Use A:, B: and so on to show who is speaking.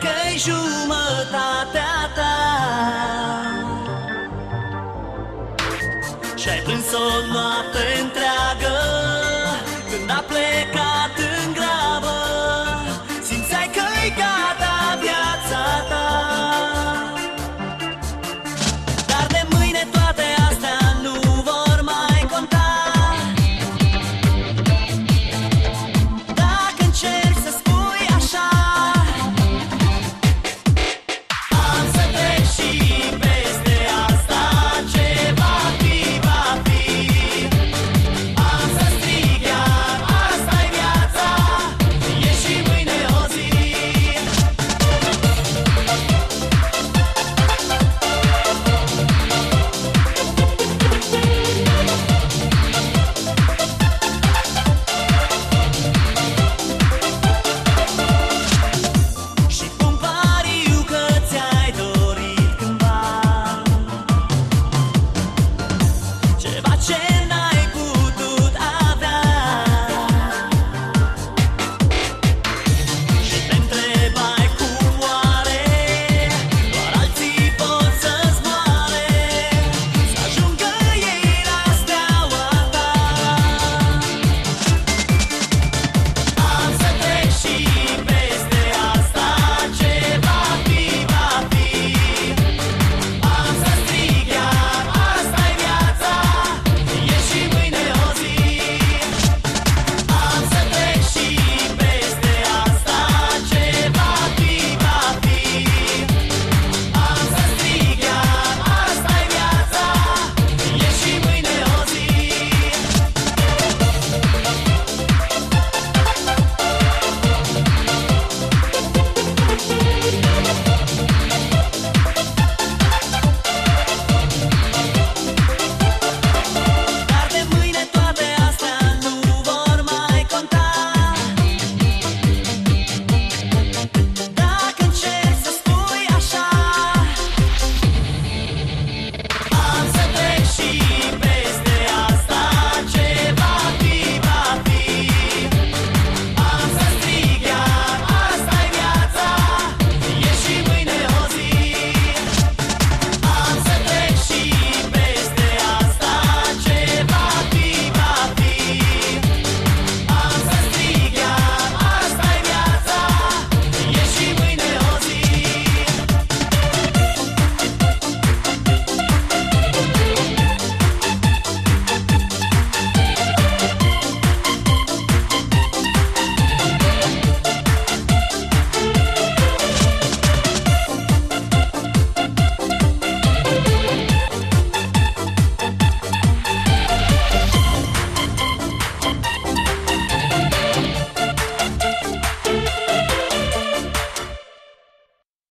A: Că-i jumătatea ta. Și-ai plâns o noapte întreagă spodziewacie